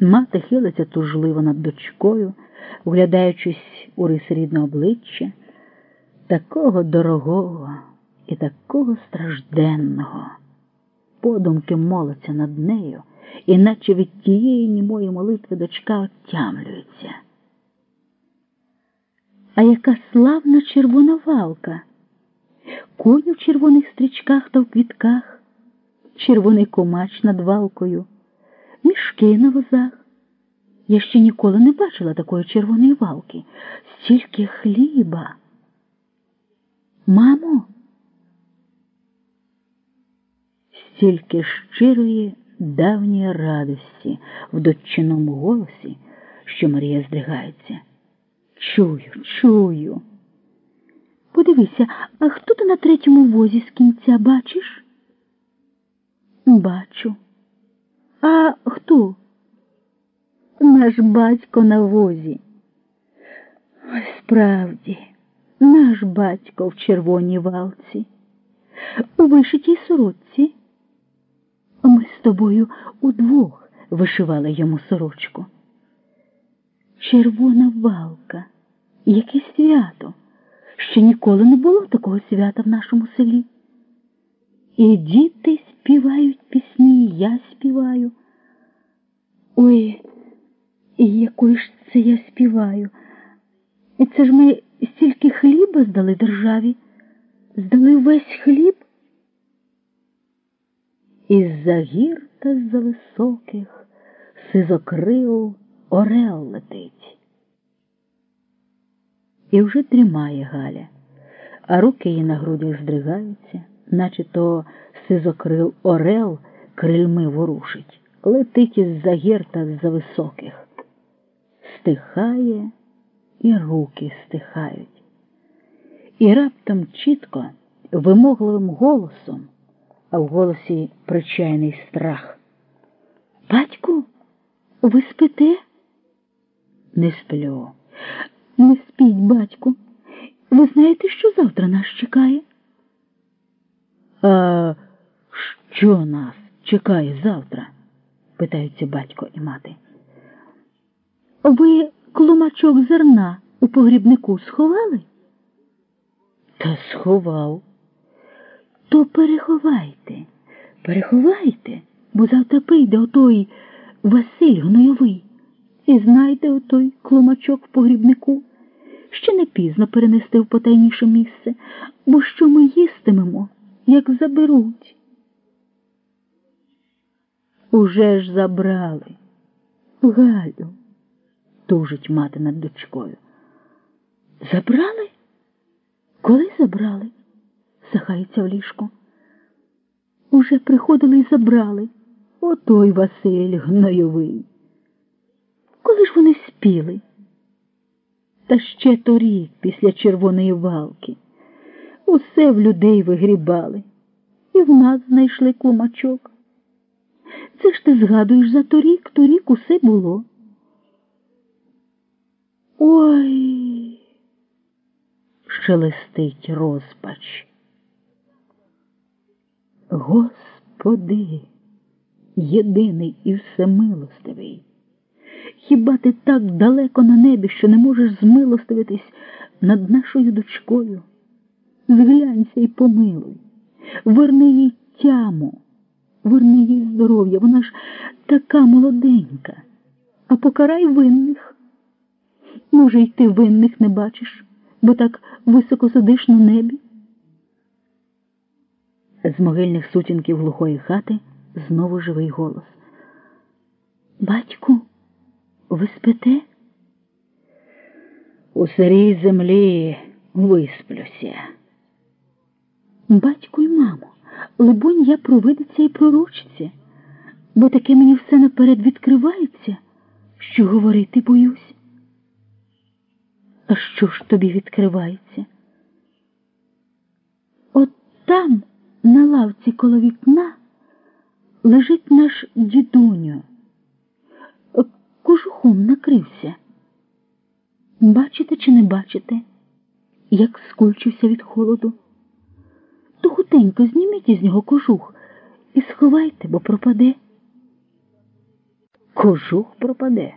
Мати хилиться тужливо над дочкою, вглядаючись у рис рідного обличчя, такого дорогого і такого стражденного. Подумки молиться над нею, іначе від тієї німої молитви дочка отямлюється. А яка славна червона валка, конь у червоних стрічках та в квітках, червоний комач над валкою, мішки на возах. Я ще ніколи не бачила такої червоної валки, стільки хліба. Мамо, стільки щирої давньої радості в дочиному голосі, що Марія здригається. Чую, чую. Подивися, а хто ти на третьому возі з кінця бачиш? Бачу. А хто? Наш батько на возі. Ой, справді, наш батько в червоній валці, у вишитій сорочці. Ми з тобою удвох вишивали йому сорочку. Червона валка, яке свято. Ще ніколи не було такого свята в нашому селі. І діти співають пісні, і я співаю. Ой, якої ж це я співаю? І це ж ми стільки хліба здали державі, здали весь хліб. Із-за гір та з-за високих сизокрил орел летить. І вже дрімає Галя, а руки її на грудях здригаються, наче то сизокрил орел крильми ворушить, летить із-за гір та з-за високих. Стихає, і руки стихають. І раптом чітко, вимогливим голосом, а в голосі причайний страх. Батьку, ви спите? Не сплю. Не спіть, батьку. Ви знаєте, що завтра нас чекає? А що нас чекає завтра? питаються батько і мати. Ви клумачок зерна у погрібнику сховали? Та сховав. То переховайте, переховайте, бо завтра прийде отой Василь Гнойовий. І знайде отой клумачок в погрібнику. Ще не пізно перенести в потайніше місце, бо що ми їстимемо, як заберуть. Уже ж забрали. Галю, тужить мати над дочкою. Забрали? Коли забрали? Сахається в ліжку. Уже приходили і забрали. Отой Василь гнойовий. Коли ж вони спіли? Та ще торік, після червоної валки, усе в людей вигрібали, і в нас знайшли клумачок. Це ж ти згадуєш за торік, торік усе було. Ой, шелестить розпач. Господи, єдиний і всемилостивий. Хіба ти так далеко на небі, що не можеш змилостивитись над нашою дочкою? Зглянься і помилуй, верни їй тяму, верни їй здоров'я, вона ж така молоденька, а покарай винних. Може, й ти винних не бачиш, бо так високо сидиш на небі. З могильних сутінків глухої хати знову живий голос. Батьку. Ви спите? У сирій землі висплюся. Батько й мамо, либонь, я провидиця і пророчиця, бо таке мені все наперед відкривається, що говорити боюсь. А що ж тобі відкривається? От там, на лавці коло вікна, лежить наш дідуню кожухом накрився. Бачите чи не бачите, як скульчився від холоду? То зніміть із нього кожух і сховайте, бо пропаде. кожух пропаде.